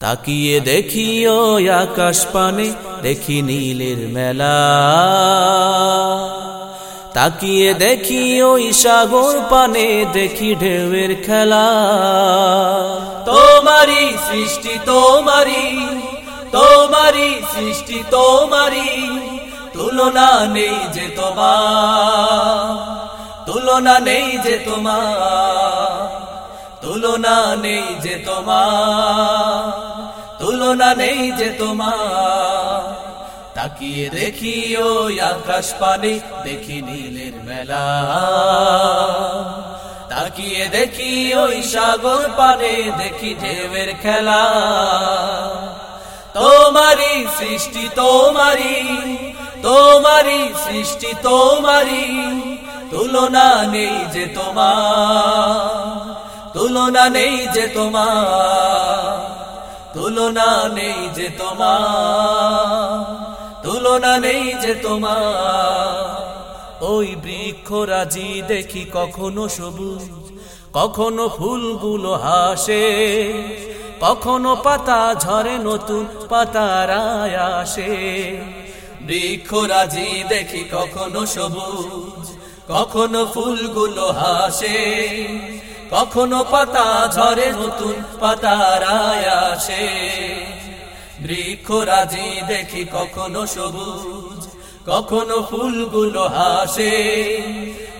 তাকিয়ে দেখি ও আকাশ পানে, দেখি নীলের মেলা। তাকিয়ে দেখি ওই সাগর পানে, দেখি ঢেউয়ের খেলা। তোমারি সৃষ্টি তোমারি তোমারি সৃষ্টি তোমারি তুলনা নেই যে তোমার, তুলনা নেই যে তোমার, তুলনা নেই যে তোমার। তুলনা নেই যে তোমার। তাকিয়ে দেখি ওই আকাশ পানে দেখি নীলের মেলা। তাকিয়ে দেখি ওই সাগর পানে দেখি ঢেউয়ের খেলা। তোমারি সৃষ্টি তোমারি তোমারি সৃষ্টি তোমারি তুলনা নেই যে তোমার, তুলনা নেই যে তোমার। তুলনা নেই যে তোমার, তুলনা নেই যে তোমার। ওই বৃক্ষ রাজি দেখি কখনো সবুজ, কখনো ফুলগুলো হাসে, কখনো পাতা ঝরে নতুন পাতারায় আসে। বৃক্ষ রাজি দেখি কখনো সবুজ, কখনো ফুলগুলো হাসে কখনো পাতা ঝরে নতুন পাতারায় বৃক্ষ রাজি দেখি কখনো সবুজ, কখনো ফুলগুলো হাসে।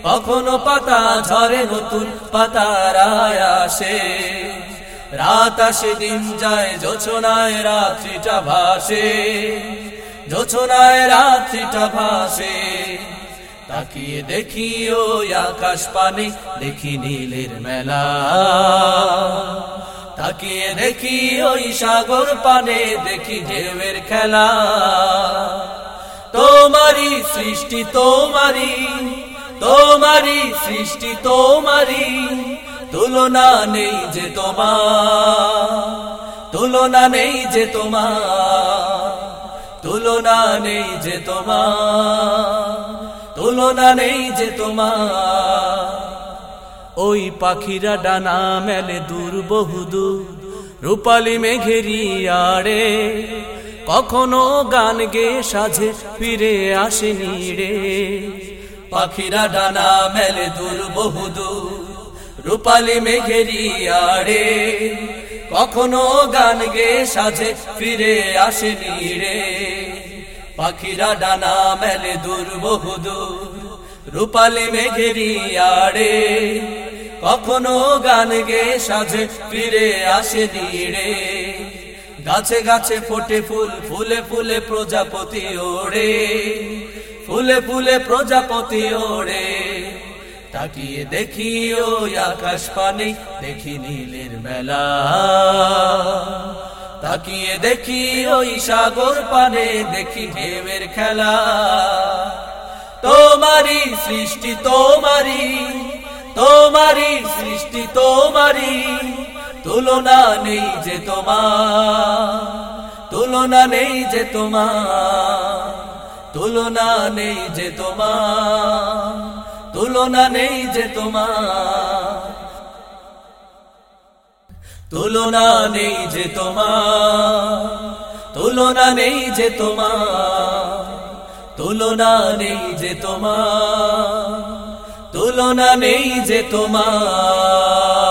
কখনো পাতা ঝরে নতুন পাতারায় আসে। রাত আসে, দিন যায় যোছনায় রাত্রিটা ভাসে। যোছনায় রাত্রিটা ভাসে। তাকিয়ে দেখি ওই আকাশ পানে, দেখি নীলের মেলা। তাকিয়ে দেখি ওই সাগর পানে, দেখি ঢেউয়ের খেলা। তোমারি সৃষ্টি তোমারি তোমারি সৃষ্টি তোমারি তুলনা নেই যে তোমার। তুলনা নেই যে তোমার, তুলনা নেই যে তোমার। তুলনা নেই যে তোমার। ওই পাখিরা ডানা মেলে দূর বহুদূর, রূপালি মেঘেরি আড়ে। কখনো গান গে সাজে ফিরে আসেনি রে। পাখিরা ডানা মেলে দূর বহুদূর, রূপালি মেঘেরি আড়ে। কখনো গান গে সাজে ফিরে আসেনি রে। পাখিরা ডানা মেলে দূর বহুদূর রূপালি মেঘেরি আড়ে কখনো গান গে সাজে, ফিরে আসে রে গাছে গাছে ফোটে ফুল, ফুলে ফুলে প্রজাপতি ওড়ে। ফুলে ফুলে প্রজাপতি ওড়ে। তাকিয়ে দেখি ওই আকাশ পানে, দেখি নীলের মেলা। তাকিয়ে দেখি ওই সাগর পানে, দেখি ঢেউয়ের খেলা। তোমারি সৃষ্টি তোমারি তোমারি সৃষ্টি তোমারি তুলনা নেই যে তোমার, তুলনা নেই যে তোমার, তুলনা নেই যে তোমার, তুলনা নেই যে তোমার। তুলনা নেই যে তোমার, তুলনা নেই যে তোমার, তুলনা নেই যে তোমার, তুলনা নেই যে তোমার।